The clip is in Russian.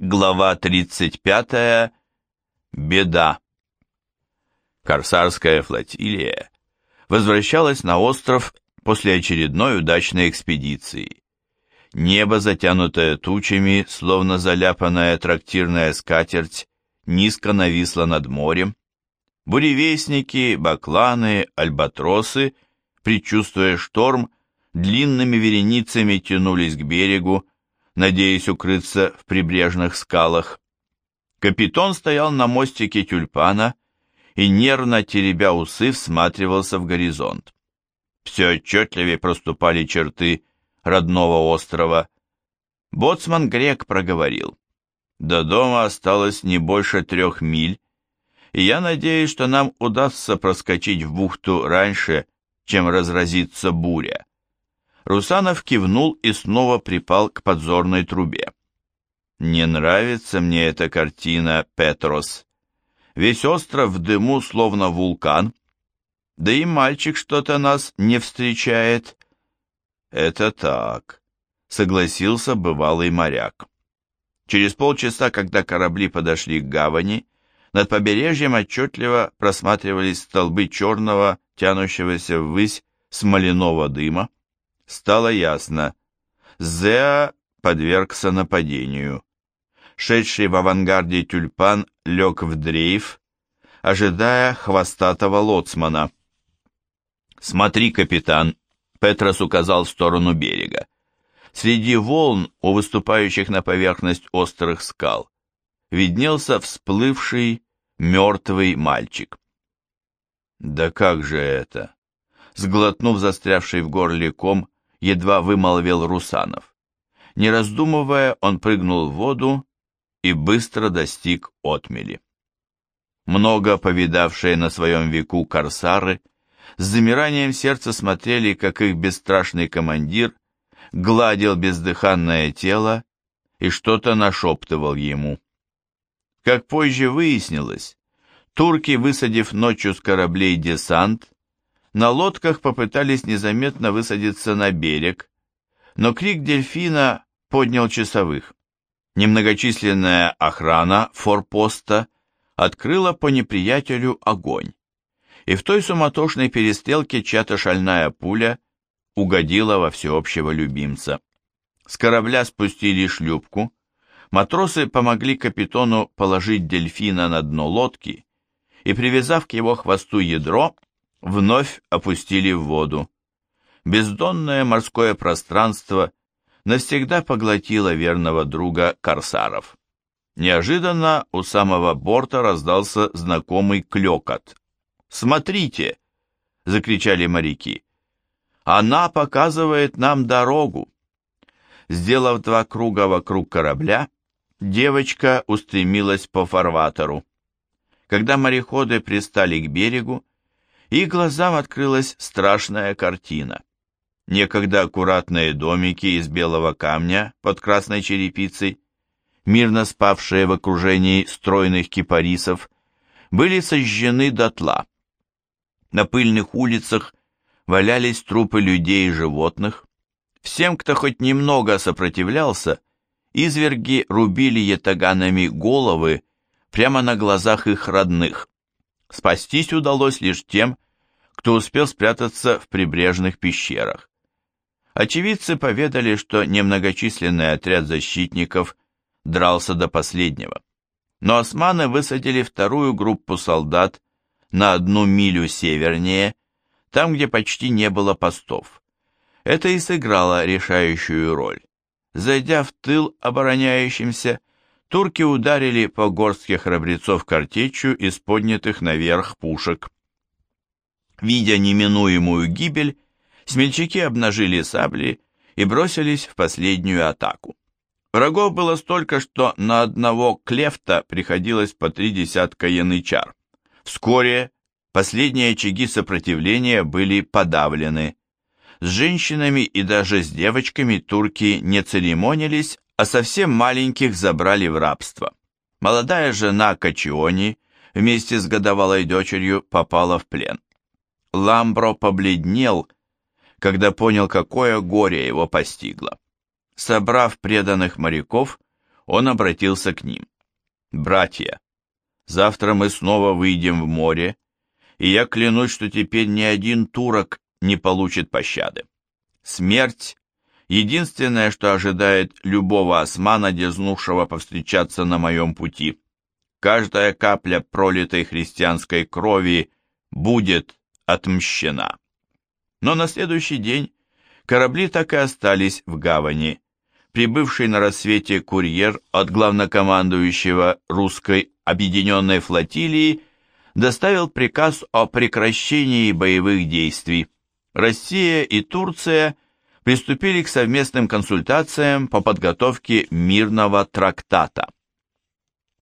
Глава 35. Беда. Корсарская флотилия возвращалась на остров после очередной удачной экспедиции. Небо, затянутое тучами, словно заляпанная трактирная скатерть, низко нависло над морем. Буревестники, бакланы, альбатросы, предчувствуя шторм, длинными вереницами тянулись к берегу, надеясь укрыться в прибрежных скалах. Капитон стоял на мостике тюльпана и, нервно теребя усы, всматривался в горизонт. Все отчетливее проступали черты родного острова. Боцман Грек проговорил. До дома осталось не больше трех миль, и я надеюсь, что нам удастся проскочить в бухту раньше, чем разразится буря. Русанов кивнул и снова припал к подзорной трубе. «Не нравится мне эта картина, Петрос. Весь остров в дыму, словно вулкан. Да и мальчик что-то нас не встречает». «Это так», — согласился бывалый моряк. Через полчаса, когда корабли подошли к гавани, над побережьем отчетливо просматривались столбы черного, тянущегося ввысь смоляного дыма. Стало ясно. Зеа подвергся нападению. Шедший в авангарде тюльпан лег в дрейф, ожидая хвостатого лоцмана. «Смотри, капитан!» — Петрос указал в сторону берега. Среди волн, у выступающих на поверхность острых скал, виднелся всплывший мертвый мальчик. «Да как же это?» Сглотнув застрявший в горле ком, едва вымолвил Русанов. Не раздумывая, он прыгнул в воду и быстро достиг отмели. Много повидавшие на своем веку корсары с замиранием сердца смотрели, как их бесстрашный командир гладил бездыханное тело и что-то нашептывал ему. Как позже выяснилось, турки, высадив ночью с кораблей десант, на лодках попытались незаметно высадиться на берег, но крик дельфина поднял часовых. Немногочисленная охрана форпоста открыла по неприятелю огонь, и в той суматошной перестрелке чья-то шальная пуля угодила во всеобщего любимца. С корабля спустили шлюпку, матросы помогли капитану положить дельфина на дно лодки и, привязав к его хвосту ядро, вновь опустили в воду. Бездонное морское пространство навсегда поглотило верного друга корсаров. Неожиданно у самого борта раздался знакомый клекот. «Смотрите!» — закричали моряки. «Она показывает нам дорогу!» Сделав два круга вокруг корабля, девочка устремилась по фарватеру. Когда мореходы пристали к берегу, и глазам открылась страшная картина. Некогда аккуратные домики из белого камня под красной черепицей, мирно спавшие в окружении стройных кипарисов, были сожжены дотла. На пыльных улицах валялись трупы людей и животных. Всем, кто хоть немного сопротивлялся, изверги рубили ятаганами головы прямо на глазах их родных. Спастись удалось лишь тем, кто успел спрятаться в прибрежных пещерах. Очевидцы поведали, что немногочисленный отряд защитников дрался до последнего. Но османы высадили вторую группу солдат на одну милю севернее, там, где почти не было постов. Это и сыграло решающую роль. Зайдя в тыл обороняющимся, турки ударили по горстке храбрецов картечью из поднятых наверх пушек. Видя неминуемую гибель, смельчаки обнажили сабли и бросились в последнюю атаку. Врагов было столько, что на одного клефта приходилось по три десятка янычар. Вскоре последние очаги сопротивления были подавлены. С женщинами и даже с девочками турки не церемонились, а совсем маленьких забрали в рабство. Молодая жена Качиони вместе с годовалой дочерью попала в плен. Ламбро побледнел, когда понял, какое горе его постигло. Собрав преданных моряков, он обратился к ним. «Братья, завтра мы снова выйдем в море, и я клянусь, что теперь ни один турок не получит пощады. Смерть — единственное, что ожидает любого османа, дерзнувшего повстречаться на моем пути. Каждая капля пролитой христианской крови будет отмщена. Но на следующий день корабли так и остались в гавани. Прибывший на рассвете курьер от главнокомандующего русской объединенной флотилии доставил приказ о прекращении боевых действий. Россия и Турция приступили к совместным консультациям по подготовке мирного трактата.